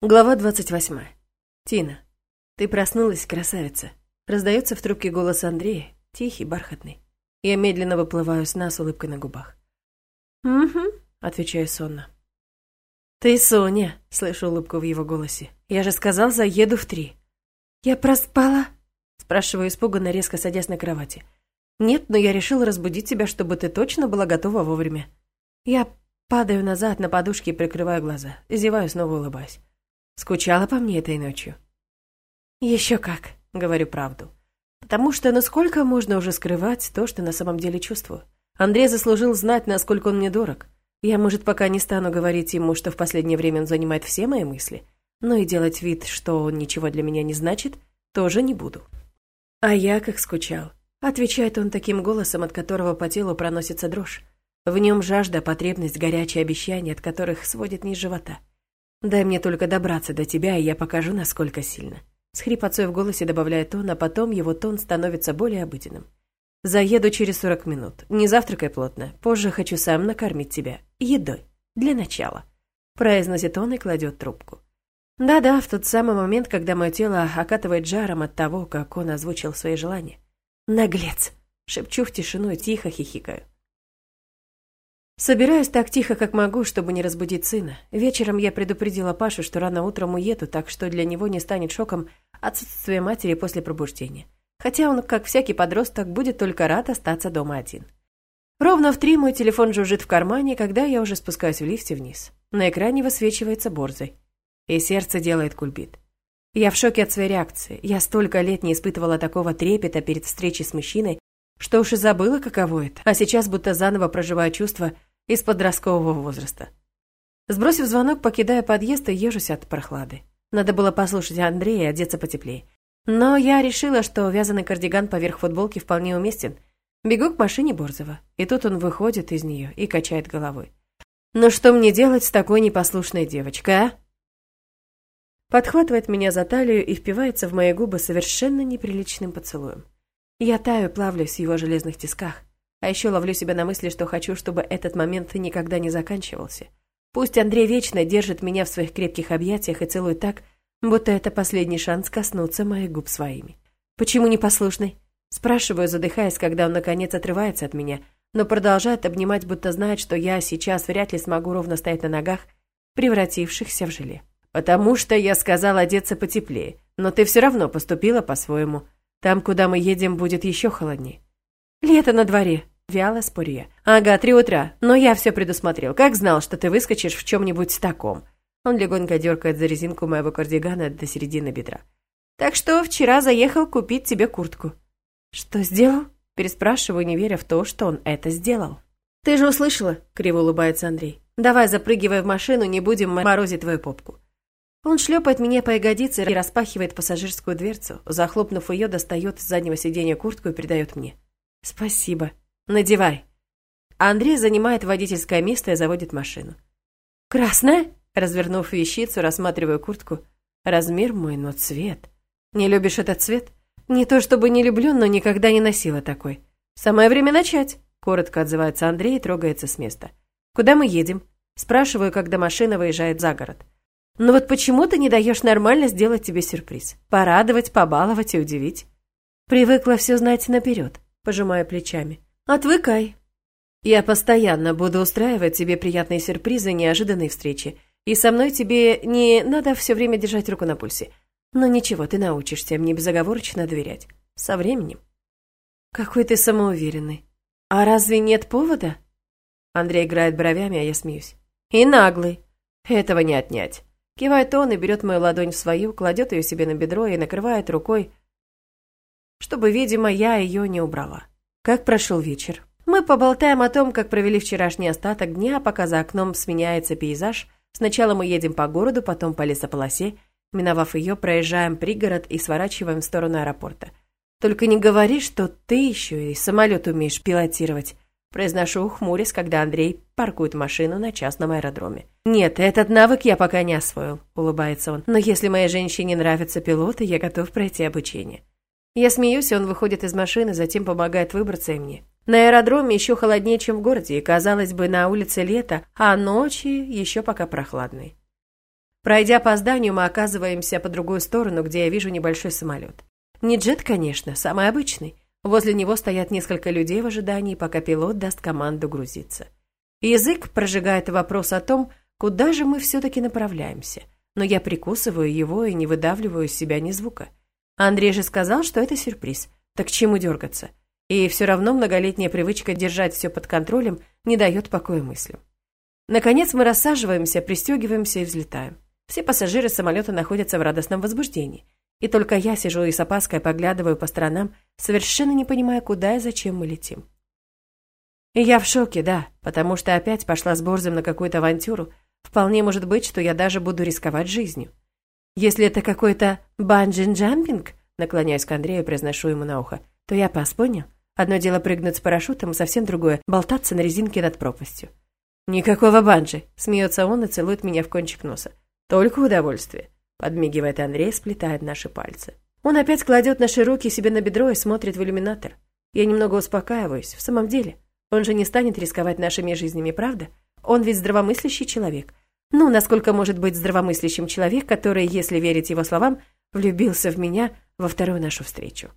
Глава двадцать восьмая. Тина. Ты проснулась, красавица. Раздается в трубке голос Андрея, тихий, бархатный. Я медленно выплываю с улыбкой на губах. «Угу», — отвечаю сонно. «Ты Соня», — слышу улыбку в его голосе. «Я же сказал, заеду в три». «Я проспала?» — спрашиваю испуганно, резко садясь на кровати. «Нет, но я решил разбудить тебя, чтобы ты точно была готова вовремя». Я падаю назад на подушке и прикрываю глаза. Зеваю, снова улыбаюсь. Скучала по мне этой ночью? Еще как, говорю правду. Потому что насколько можно уже скрывать то, что на самом деле чувствую? Андрей заслужил знать, насколько он мне дорог. Я, может, пока не стану говорить ему, что в последнее время он занимает все мои мысли, но и делать вид, что он ничего для меня не значит, тоже не буду. А я как скучал. Отвечает он таким голосом, от которого по телу проносится дрожь. В нем жажда, потребность, горячие обещания, от которых сводит низ живота. Дай мне только добраться до тебя, и я покажу, насколько сильно. С хрипотцой в голосе добавляет он, а потом его тон становится более обыденным. Заеду через сорок минут. Не завтракай плотно. Позже хочу сам накормить тебя. Едой. Для начала. Произносит он и кладет трубку. Да-да, в тот самый момент, когда мое тело окатывает жаром от того, как он озвучил свои желания. Наглец. Шепчу в тишину и тихо хихикаю. Собираюсь так тихо, как могу, чтобы не разбудить сына. Вечером я предупредила Пашу, что рано утром уеду, так что для него не станет шоком отсутствие матери после пробуждения. Хотя он, как всякий подросток, будет только рад остаться дома один. Ровно в три мой телефон жужжит в кармане, когда я уже спускаюсь в лифте вниз. На экране высвечивается борзой. И сердце делает кульбит. Я в шоке от своей реакции. Я столько лет не испытывала такого трепета перед встречей с мужчиной, что уж и забыла, каково это. А сейчас будто заново проживаю чувства – из подросткового возраста. Сбросив звонок, покидая подъезд и ежусь от прохлады. Надо было послушать Андрея и одеться потеплее. Но я решила, что вязаный кардиган поверх футболки вполне уместен. Бегу к машине Борзова, и тут он выходит из нее и качает головой. «Ну что мне делать с такой непослушной девочкой, а?» Подхватывает меня за талию и впивается в мои губы совершенно неприличным поцелуем. Я таю, плавлюсь в его железных тисках, а еще ловлю себя на мысли, что хочу, чтобы этот момент никогда не заканчивался. Пусть Андрей вечно держит меня в своих крепких объятиях и целует так, будто это последний шанс коснуться моих губ своими. «Почему непослушный?» Спрашиваю, задыхаясь, когда он наконец отрывается от меня, но продолжает обнимать, будто знает, что я сейчас вряд ли смогу ровно стоять на ногах, превратившихся в желе. «Потому что я сказал одеться потеплее, но ты все равно поступила по-своему. Там, куда мы едем, будет еще холоднее». «Лето на дворе», — вяло спорю я. «Ага, три утра, но я все предусмотрел. Как знал, что ты выскочишь в чем-нибудь таком?» Он легонько дергает за резинку моего кардигана до середины бедра. «Так что вчера заехал купить тебе куртку». «Что сделал?» — переспрашиваю, не веря в то, что он это сделал. «Ты же услышала?» — криво улыбается Андрей. «Давай запрыгивай в машину, не будем морозить твою попку». Он шлепает меня по ягодице и распахивает пассажирскую дверцу. Захлопнув ее, достает с заднего сиденья куртку и передает мне. «Спасибо. Надевай». Андрей занимает водительское место и заводит машину. «Красная?» Развернув вещицу, рассматриваю куртку. Размер мой, но цвет. Не любишь этот цвет? Не то чтобы не люблю, но никогда не носила такой. Самое время начать. Коротко отзывается Андрей и трогается с места. Куда мы едем? Спрашиваю, когда машина выезжает за город. Ну вот почему ты не даешь нормально сделать тебе сюрприз? Порадовать, побаловать и удивить. Привыкла все знать наперед пожимая плечами. «Отвыкай. Я постоянно буду устраивать тебе приятные сюрпризы, неожиданные встречи. И со мной тебе не надо все время держать руку на пульсе. Но ничего, ты научишься мне безоговорочно доверять. Со временем». «Какой ты самоуверенный. А разве нет повода?» Андрей играет бровями, а я смеюсь. «И наглый. Этого не отнять». Кивает он и берет мою ладонь в свою, кладет ее себе на бедро и накрывает рукой, чтобы, видимо, я ее не убрала. Как прошел вечер? Мы поболтаем о том, как провели вчерашний остаток дня, пока за окном сменяется пейзаж. Сначала мы едем по городу, потом по лесополосе. Миновав ее, проезжаем пригород и сворачиваем в сторону аэропорта. Только не говори, что ты еще и самолет умеешь пилотировать. Произношу ухмурясь, когда Андрей паркует машину на частном аэродроме. «Нет, этот навык я пока не освоил», — улыбается он. «Но если моей женщине нравятся пилоты, я готов пройти обучение». Я смеюсь, и он выходит из машины, затем помогает выбраться и мне. На аэродроме еще холоднее, чем в городе, и, казалось бы, на улице лето, а ночи еще пока прохладные. Пройдя по зданию, мы оказываемся по другую сторону, где я вижу небольшой самолет. Не джет, конечно, самый обычный. Возле него стоят несколько людей в ожидании, пока пилот даст команду грузиться. Язык прожигает вопрос о том, куда же мы все-таки направляемся. Но я прикусываю его и не выдавливаю из себя ни звука. Андрей же сказал, что это сюрприз. Так к чему дергаться? И все равно многолетняя привычка держать все под контролем не дает покоя мыслям. Наконец мы рассаживаемся, пристегиваемся и взлетаем. Все пассажиры самолета находятся в радостном возбуждении. И только я сижу и с опаской поглядываю по сторонам, совершенно не понимая, куда и зачем мы летим. И я в шоке, да, потому что опять пошла с Борзом на какую-то авантюру. Вполне может быть, что я даже буду рисковать жизнью. Если это какой-то банджин-джампинг, наклоняюсь к Андрею произношу ему на ухо, то я пас, понял? Одно дело прыгнуть с парашютом, совсем другое — болтаться на резинке над пропастью. «Никакого банджи!» — смеется он и целует меня в кончик носа. «Только удовольствие!» — подмигивает Андрей, сплетает наши пальцы. Он опять кладет наши руки себе на бедро и смотрит в иллюминатор. Я немного успокаиваюсь. В самом деле, он же не станет рисковать нашими жизнями, правда? Он ведь здравомыслящий человек. Ну, насколько может быть здравомыслящим человек, который, если верить его словам, влюбился в меня во вторую нашу встречу.